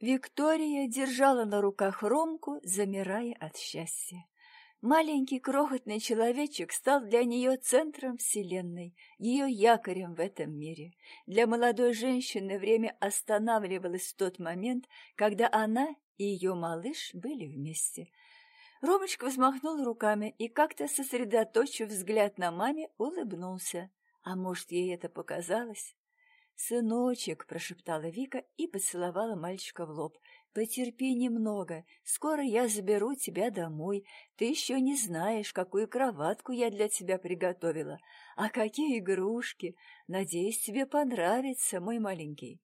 Виктория держала на руках Ромку, замирая от счастья. Маленький крохотный человечек стал для нее центром вселенной, ее якорем в этом мире. Для молодой женщины время останавливалось в тот момент, когда она и ее малыш были вместе. Ромочка взмахнул руками и, как-то сосредоточив взгляд на маме, улыбнулся. А может, ей это показалось? «Сыночек», — прошептала Вика и поцеловала мальчика в лоб, — «потерпи немного, скоро я заберу тебя домой. Ты еще не знаешь, какую кроватку я для тебя приготовила, а какие игрушки. Надеюсь, тебе понравится, мой маленький».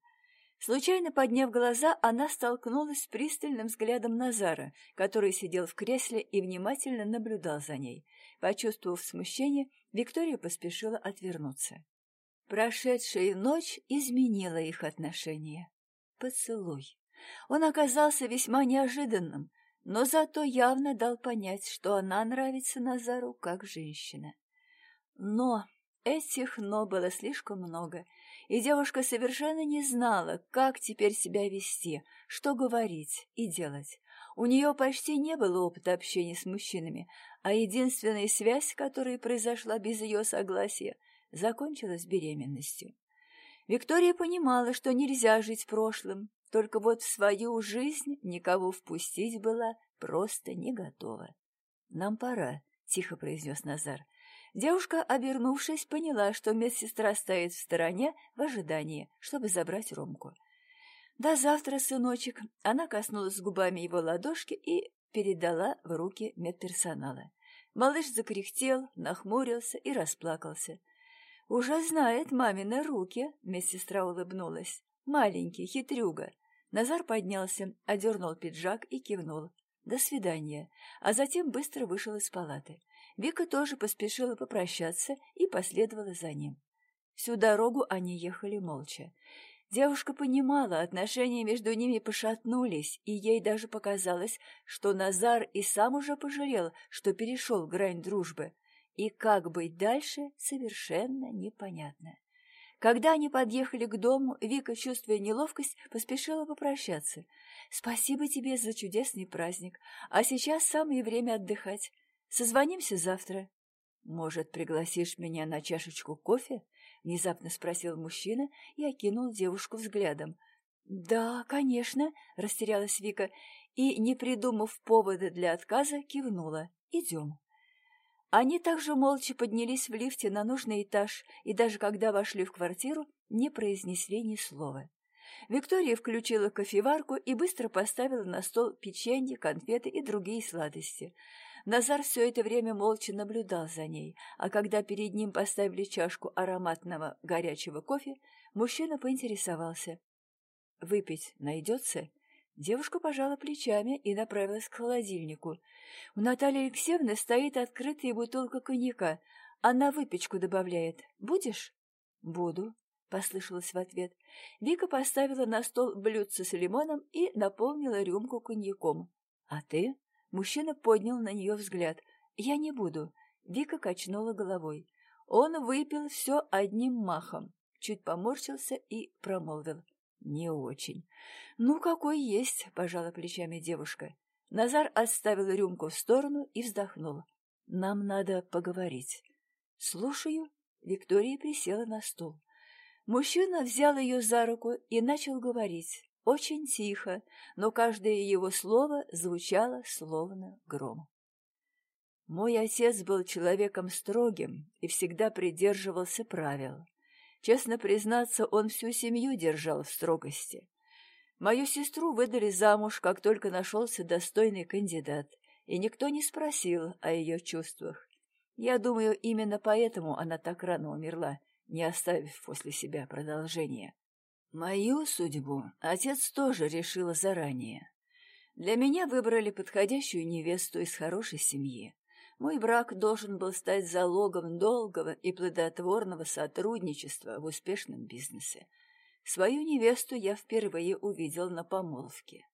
Случайно подняв глаза, она столкнулась с пристальным взглядом Назара, который сидел в кресле и внимательно наблюдал за ней. Почувствовав смущение, Виктория поспешила отвернуться. Прошедшая ночь изменила их отношения. Поцелуй. Он оказался весьма неожиданным, но зато явно дал понять, что она нравится Назару как женщина. Но этих «но» было слишком много, и девушка совершенно не знала, как теперь себя вести, что говорить и делать. У нее почти не было опыта общения с мужчинами, а единственная связь, которая произошла без ее согласия, закончилась беременностью. Виктория понимала, что нельзя жить прошлым, только вот в свою жизнь никого впустить была просто не готова. «Нам пора», — тихо произнес Назар. Девушка, обернувшись, поняла, что медсестра стоит в стороне в ожидании, чтобы забрать Ромку. «До завтра, сыночек!» Она коснулась губами его ладошки и передала в руки медперсонала. Малыш закряхтел, нахмурился и расплакался. «Уже знает мамины руки», — медсестра улыбнулась. «Маленький, хитрюга». Назар поднялся, одернул пиджак и кивнул. «До свидания», а затем быстро вышел из палаты. Вика тоже поспешила попрощаться и последовала за ним. Всю дорогу они ехали молча. Девушка понимала, отношения между ними пошатнулись, и ей даже показалось, что Назар и сам уже пожалел, что перешел грань дружбы. И как быть дальше, совершенно непонятно. Когда они подъехали к дому, Вика, чувствуя неловкость, поспешила попрощаться. «Спасибо тебе за чудесный праздник, а сейчас самое время отдыхать. Созвонимся завтра». «Может, пригласишь меня на чашечку кофе?» — внезапно спросил мужчина и окинул девушку взглядом. «Да, конечно», — растерялась Вика и, не придумав повода для отказа, кивнула. «Идем». Они также молча поднялись в лифте на нужный этаж и даже когда вошли в квартиру, не произнесли ни слова. Виктория включила кофеварку и быстро поставила на стол печенье, конфеты и другие сладости. Назар все это время молча наблюдал за ней, а когда перед ним поставили чашку ароматного горячего кофе, мужчина поинтересовался. «Выпить найдется?» Девушка пожала плечами и направилась к холодильнику. У Натальи Алексеевны стоит открытая бутылка коньяка. Она выпечку добавляет. Будешь? Буду, послышалось в ответ. Вика поставила на стол блюдце с лимоном и наполнила рюмку коньяком. А ты? Мужчина поднял на нее взгляд. Я не буду. Вика качнула головой. Он выпил все одним махом, чуть поморщился и промолвил. «Не очень». «Ну, какой есть», — пожала плечами девушка. Назар отставил рюмку в сторону и вздохнул. «Нам надо поговорить». «Слушаю». Виктория присела на стул. Мужчина взял ее за руку и начал говорить. Очень тихо, но каждое его слово звучало словно гром. Мой отец был человеком строгим и всегда придерживался правил. Честно признаться, он всю семью держал в строгости. Мою сестру выдали замуж, как только нашелся достойный кандидат, и никто не спросил о ее чувствах. Я думаю, именно поэтому она так рано умерла, не оставив после себя продолжения. Мою судьбу отец тоже решил заранее. Для меня выбрали подходящую невесту из хорошей семьи. Мой брак должен был стать залогом долгого и плодотворного сотрудничества в успешном бизнесе. Свою невесту я впервые увидел на помолвке.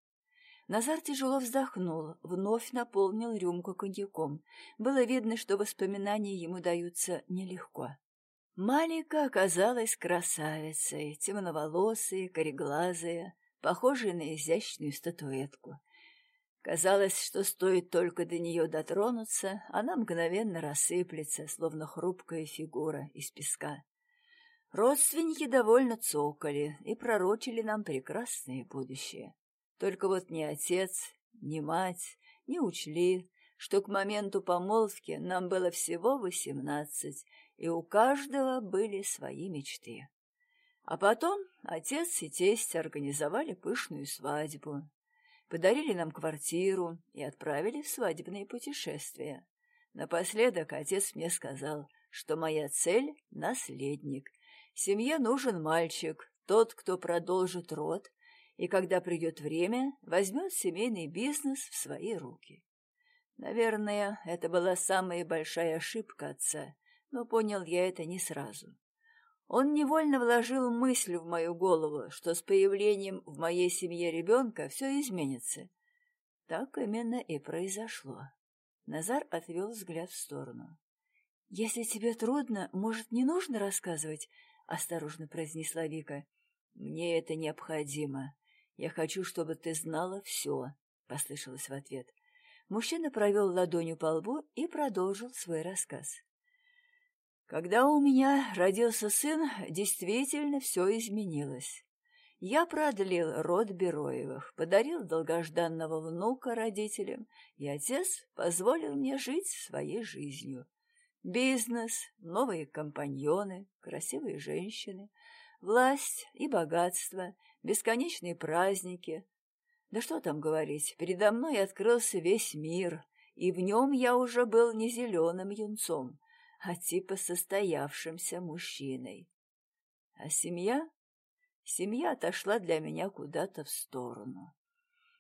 Назар тяжело вздохнул, вновь наполнил рюмку коньяком. Было видно, что воспоминания ему даются нелегко. Малика оказалась красавицей, темноволосая, кореглазая, похожей на изящную статуэтку. Казалось, что стоит только до нее дотронуться, она мгновенно рассыплется, словно хрупкая фигура из песка. Родственники довольно цокали и пророчили нам прекрасное будущее. Только вот ни отец, ни мать не учли, что к моменту помолвки нам было всего восемнадцать, и у каждого были свои мечты. А потом отец и тесть организовали пышную свадьбу, подарили нам квартиру и отправили в свадебные путешествия. Напоследок отец мне сказал, что моя цель — наследник. Семье нужен мальчик, тот, кто продолжит род, и когда придет время, возьмет семейный бизнес в свои руки. Наверное, это была самая большая ошибка отца, но понял я это не сразу. Он невольно вложил мысль в мою голову, что с появлением в моей семье ребенка все изменится. Так именно и произошло. Назар отвел взгляд в сторону. — Если тебе трудно, может, не нужно рассказывать? — осторожно произнесла Вика. — Мне это необходимо. Я хочу, чтобы ты знала все, — послышалось в ответ. Мужчина провел ладонью по лбу и продолжил свой рассказ. Когда у меня родился сын, действительно все изменилось. Я продлил род Бероевых, подарил долгожданного внука родителям, и отец позволил мне жить своей жизнью. Бизнес, новые компаньоны, красивые женщины, власть и богатство, бесконечные праздники. Да что там говорить, передо мной открылся весь мир, и в нем я уже был не зеленым юнцом, а типа состоявшимся мужчиной. А семья? Семья отошла для меня куда-то в сторону.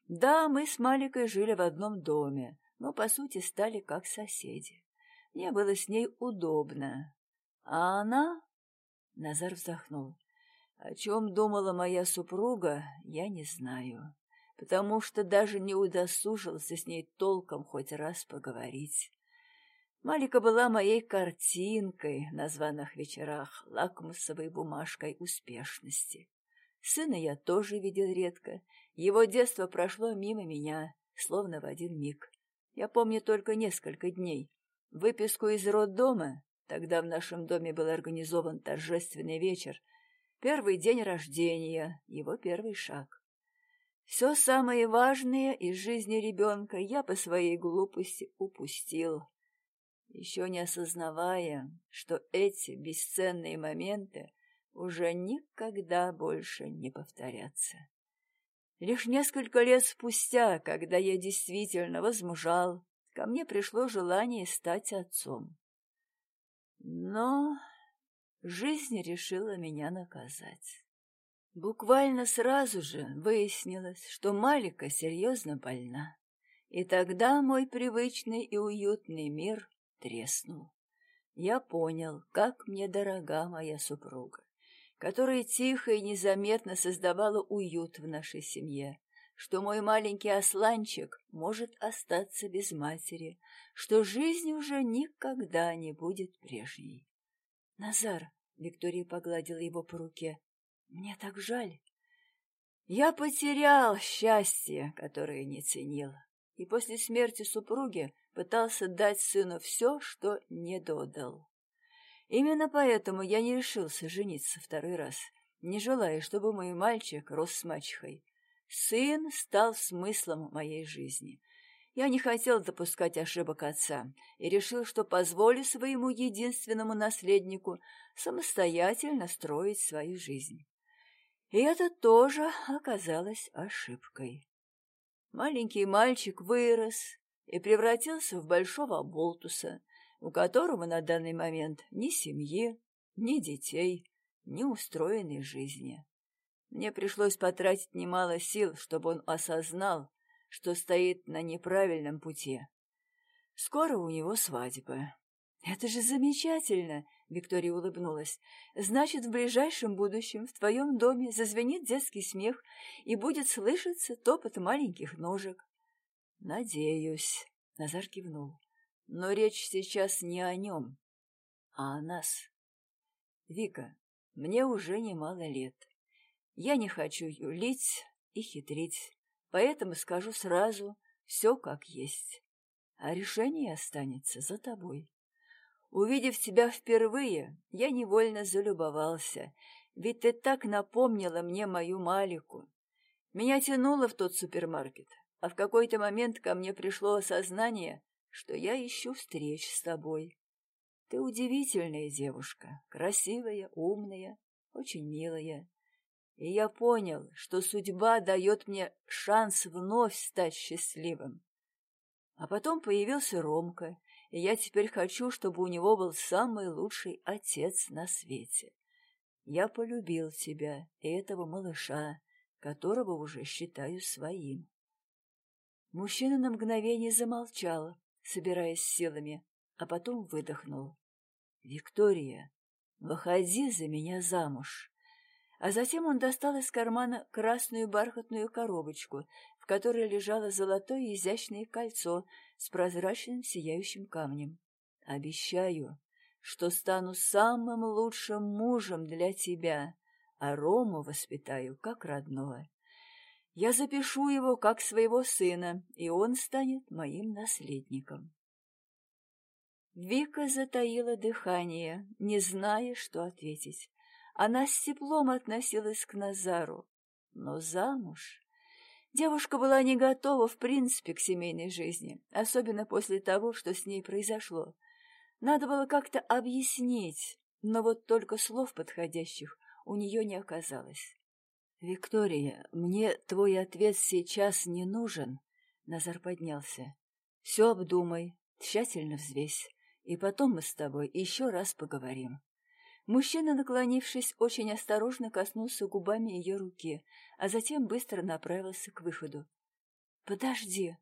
Да, мы с Маликой жили в одном доме, но, по сути, стали как соседи. Мне было с ней удобно. А она... Назар вздохнул. О чем думала моя супруга, я не знаю, потому что даже не удосужился с ней толком хоть раз поговорить. Малика была моей картинкой на званых вечерах, лакмусовой бумажкой успешности. Сына я тоже видел редко. Его детство прошло мимо меня, словно в один миг. Я помню только несколько дней. Выписку из роддома, тогда в нашем доме был организован торжественный вечер, первый день рождения, его первый шаг. Все самое важное из жизни ребенка я по своей глупости упустил еще не осознавая, что эти бесценные моменты уже никогда больше не повторятся. Лишь несколько лет спустя, когда я действительно возмужал, ко мне пришло желание стать отцом. Но жизнь решила меня наказать. Буквально сразу же выяснилось, что Малика серьезно больна. И тогда мой привычный и уютный мир треснул. Я понял, как мне дорога моя супруга, которая тихо и незаметно создавала уют в нашей семье, что мой маленький осланчик может остаться без матери, что жизнь уже никогда не будет прежней. «Назар», — Виктория погладила его по руке, — «мне так жаль». Я потерял счастье, которое не ценил, и после смерти супруги пытался дать сыну все, что не додал. Именно поэтому я не решился жениться второй раз, не желая, чтобы мой мальчик рос с мачехой. Сын стал смыслом моей жизни. Я не хотел допускать ошибок отца и решил, что позволю своему единственному наследнику самостоятельно строить свою жизнь. И это тоже оказалось ошибкой. Маленький мальчик вырос, и превратился в большого болтуса, у которого на данный момент ни семьи, ни детей, ни устроенной жизни. Мне пришлось потратить немало сил, чтобы он осознал, что стоит на неправильном пути. Скоро у него свадьба. «Это же замечательно!» — Виктория улыбнулась. «Значит, в ближайшем будущем в твоем доме зазвенит детский смех и будет слышаться топот маленьких ножек. «Надеюсь», — Назар кивнул. «Но речь сейчас не о нем, а о нас. Вика, мне уже немало лет. Я не хочу юлить, и хитрить, поэтому скажу сразу все как есть, а решение останется за тобой. Увидев тебя впервые, я невольно залюбовался, ведь ты так напомнила мне мою Малику. Меня тянуло в тот супермаркет, а в какой-то момент ко мне пришло осознание, что я ищу встреч с тобой. Ты удивительная девушка, красивая, умная, очень милая. И я понял, что судьба дает мне шанс вновь стать счастливым. А потом появился Ромка, и я теперь хочу, чтобы у него был самый лучший отец на свете. Я полюбил тебя и этого малыша, которого уже считаю своим. Мужчина на мгновение замолчал, собираясь силами, а потом выдохнул. «Виктория, выходи за меня замуж!» А затем он достал из кармана красную бархатную коробочку, в которой лежало золотое изящное кольцо с прозрачным сияющим камнем. «Обещаю, что стану самым лучшим мужем для тебя, а Рому воспитаю как родного. Я запишу его как своего сына, и он станет моим наследником». Вика затаила дыхание, не зная, что ответить. Она с теплом относилась к Назару, но замуж... Девушка была не готова, в принципе, к семейной жизни, особенно после того, что с ней произошло. Надо было как-то объяснить, но вот только слов подходящих у нее не оказалось. «Виктория, мне твой ответ сейчас не нужен», — Назар поднялся. «Все обдумай, тщательно взвесь, и потом мы с тобой еще раз поговорим». Мужчина, наклонившись, очень осторожно коснулся губами ее руки, а затем быстро направился к выходу. «Подожди!»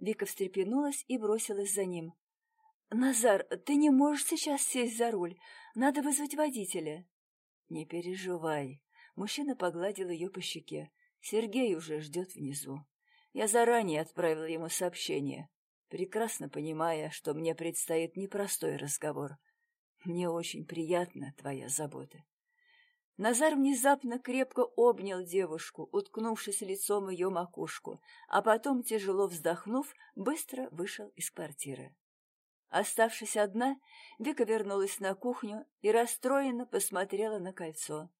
Вика встрепенулась и бросилась за ним. «Назар, ты не можешь сейчас сесть за руль. Надо вызвать водителя». «Не переживай». Мужчина погладил ее по щеке. «Сергей уже ждет внизу. Я заранее отправил ему сообщение, прекрасно понимая, что мне предстоит непростой разговор. Мне очень приятна твоя забота. Назар внезапно крепко обнял девушку, уткнувшись лицом ее макушку, а потом, тяжело вздохнув, быстро вышел из квартиры. Оставшись одна, Вика вернулась на кухню и расстроенно посмотрела на кольцо.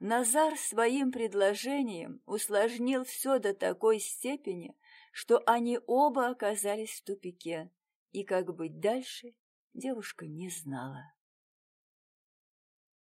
Назар своим предложением усложнил все до такой степени, что они оба оказались в тупике, и как быть дальше девушка не знала.